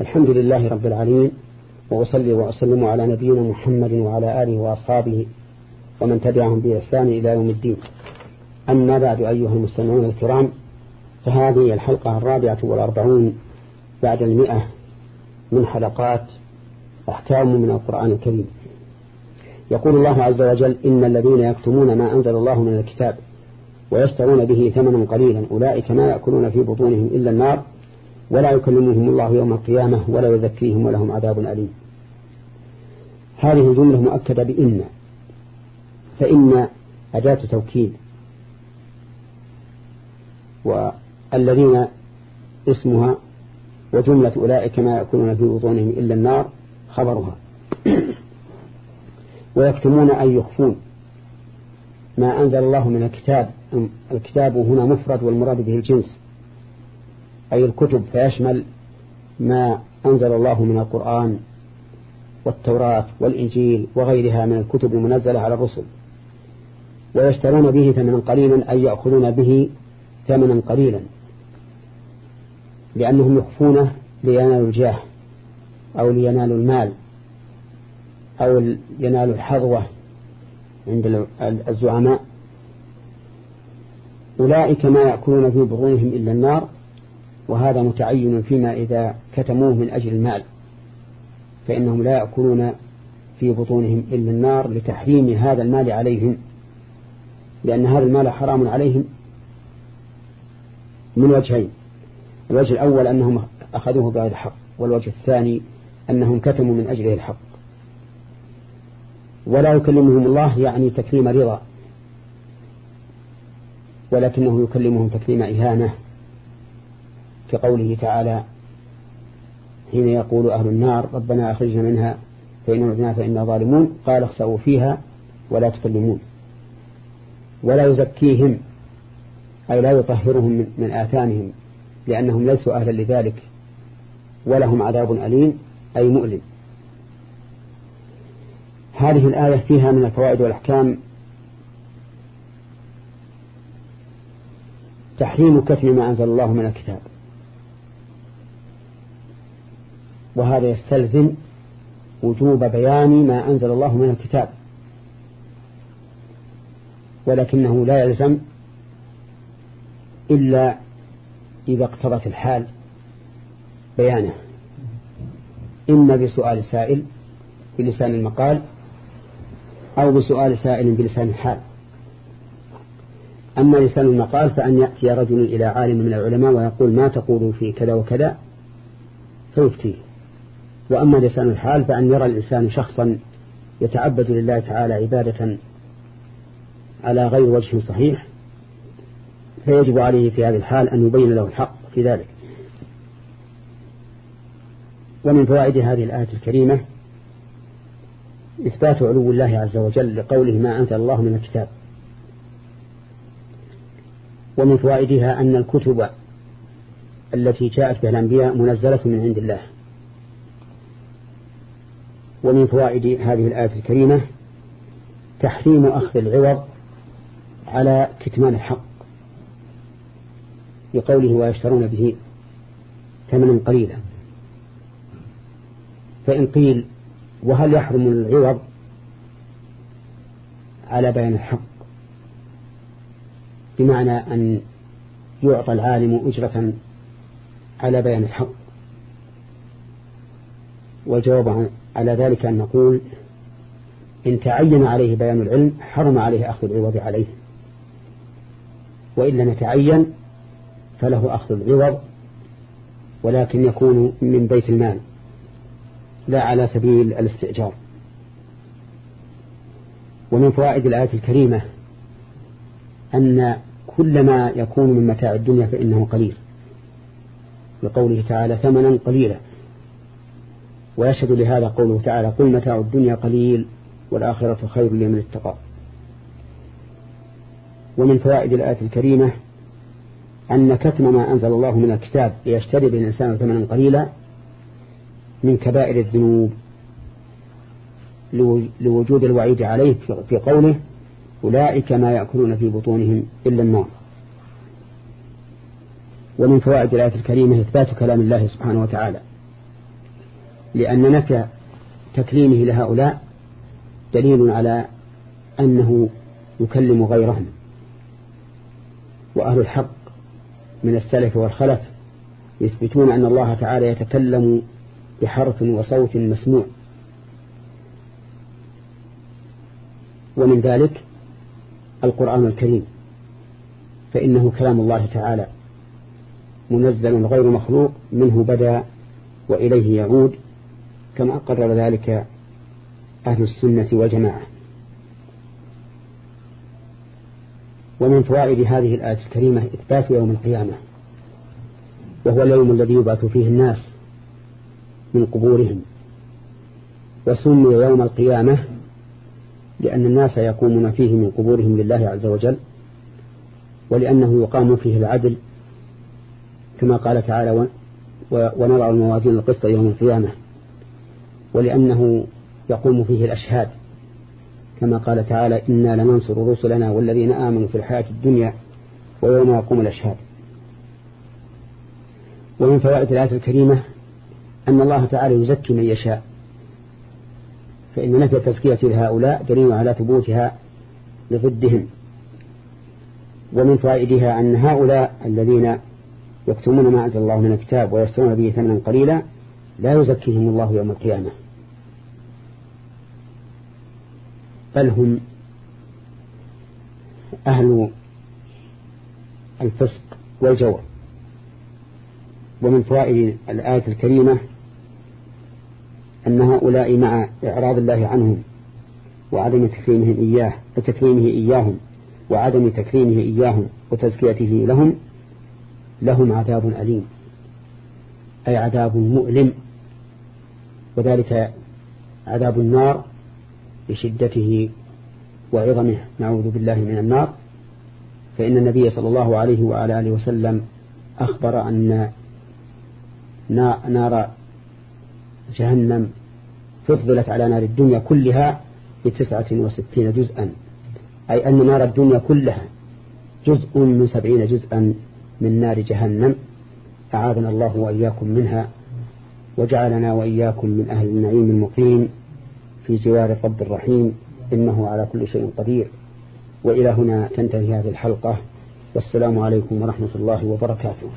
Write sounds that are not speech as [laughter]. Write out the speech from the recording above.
الحمد لله رب العالمين وأصلي وأسلم على نبينا محمد وعلى آله وأصحابه ومن تبعهم بإحسان إلى يوم الدين. أما بعد أيها المستمعون الكرام فهذه الحلقة الرابعة والأربعون بعد المئة من حلقات أحكام من القرآن الكريم. يقول الله عز وجل إن الذين يكتمون ما أنزل الله من الكتاب ويشترون به ثمنا قليلا أولئك ما يأكلون في بطونهم إلا النار ولا يكلمهم الله يوم القيامة ولا يزكيهم ولهم عذاب أليم. هذه الجملة مؤكدة بإن فإن أداة توكيد. والذين اسمها وجملة أولئك ما يأكلون في بطونهم إلا النار خبرها. [clears throat] ويكتمون أن يخفون. ما أنزل الله من الكتاب الكتاب هنا مفرد والمراد به الجنس. أي الكتب فيشمل ما أنزل الله من القرآن والتوراة والإنجيل وغيرها من الكتب المنزلة على الرسل. ويشترون به ثمنا قليلا أي يأخذون به ثمنا قليلا. لأنهم يخفونه لينالوا الجاه أو لينالوا المال أو ينالوا الحظوة عند الزعماء. أولئك ما يأكلون في بطونهم إلا النار. وهذا متعين فيما إذا كتموه من أجل المال فإنهم لا يأكلون في بطونهم إلا النار لتحريم هذا المال عليهم لأن هذا المال حرام عليهم من وجهين الوجه الأول أنهم أخذوه بغير حق والوجه الثاني أنهم كتموا من أجله الحق. ولا يكلمهم الله يعني تكريم رضا ولكنه يكلمهم تكريم إهانة. كقوله تعالى حين يقول أهل النار ربنا أخرجنا منها فإن عدنا فإنا ظالمون. قال اخسأوا فيها ولا تكلمون. ولا يزكيهم أي لا يطهرهم من آثامهم لأنهم ليسوا أهلا لذلك ولهم عذاب أليم أي مؤلم. هذه الآية فيها من الفوائد والأحكام. تحريم كتم ما أنزل الله من الكتاب. وهذا يستلزم وجوب بيان ما أنزل الله من الكتاب. ولكنه لا يلزم إلا إذا اقتضت الحال بيانه. إما بسؤال سائل بلسان المقال أو بسؤال سائل بلسان الحال. أما لسان المقال فأن يأتي رجل إلى عالم من العلماء ويقول ما تقول في كذا وكذا؟ فيفتيه وأما لسان الحال فأن يرى الإنسان شخصا يتعبد لله تعالى عبادة على غير وجه صحيح فيجب عليه في هذه الحال أن يبين له الحق في ذلك. ومن فوائد هذه الآية الكريمة إثبات علو الله عز وجل لقوله ما أنزل الله من الكتاب. ومن فوائدها أن الكتب التي جاءت بها الأنبياء منزلة من عند الله. ومن فوائد هذه الآية الكريمة تحريم أخذ العوض على كتمان الحق لقوله ويشترون به ثمنا قليلا. فإن قيل وهل يحرم العوض على بيان الحق؟ بمعنى أن يعطى العالم أجرة على بيان الحق. والجواب على ذلك أن نقول إن تعين عليه بيان العلم حرم عليه أخذ العوض عليه. وإن لم يتعين فله أخذ العوض ولكن يكون من بيت المال لا على سبيل الاستئجار. ومن فوائد الآية الكريمة أن كل ما يكون من متاع الدنيا فإنه قليل. لقوله تعالى ثمنا قليلا. ويشهد لهذا قوله تعالى قل متاع الدنيا قليل والآخرة خير لمن اتقى. ومن فوائد الآية الكريمة أن كتم ما أنزل الله من الكتاب ليشتري بالإنسان ثمنا قليلا من كبائر الذنوب لوجود الوعيد عليه في قوله أولئك ما يأكلون في بطونهم إلا النار. ومن فوائد الآية الكريمة إثبات كلام الله سبحانه وتعالى. لأن نفي تكليمه لهؤلاء دليل على أنه يكلم غيرهم وأهل الحق من السلف والخلف يثبتون أن الله تعالى يتكلم بحرف وصوت مسموع. ومن ذلك القرآن الكريم فإنه كلام الله تعالى منزل غير مخلوق منه بدا وإليه يعود. كما قرر ذلك أهل السنة والجماعة. ومن فوائد هذه الآية الكريمة إثبات يوم القيامة وهو اليوم الذي يبعث فيه الناس من قبورهم وسمي يوم القيامة لأن الناس يقومون فيه من قبورهم لله عز وجل ولأنه يقام فيه العدل كما قال تعالى ونضع الموازين القسط يوم القيامة ولأنه يقوم فيه الأشهاد. كما قال تعالى إنا لننصر رسلنا والذين آمنوا في الحياة الدنيا ويوم يقوم الأشهاد. ومن فوائد الآية الكريمة أن الله تعالى يزكي من يشاء. فإن نفي التزكية لهؤلاء دليل على ثبوتها لضدهم. ومن فوائدها أن هؤلاء الذين يكتمون ما أنزل الله من الكتاب ويشترون به ثمنا قليلا لا يزكيهم الله يوم القيامة. بل هم أهل الفسق والجور ومن فوائد الآية الكريمة أن هؤلاء مع إعراض الله عنهم وعدم تكريمهم إياه وتكريمه إياهم وعدم تكريمه إياهم وتزكيته لهم لهم عذاب أليم. أي عذاب مؤلم. وذلك عذاب النار بشدته وعظمه. نعوذ بالله من النار. فإن النبي صلى الله عليه وعلى آله وسلم أخبر أن نار جهنم فضلت على نار الدنيا كلها بتسعة وستين جزءا. أي أن نار الدنيا كلها جزء من سبعين جزءا من نار جهنم. أعاذنا الله وإياكم منها. وجعلنا وإياكم من أهل النعيم المقيم في جوار الرب الرحيم إنه على كل شيء قدير. وإلى هنا تنتهي هذه الحلقة. والسلام عليكم ورحمة الله وبركاته.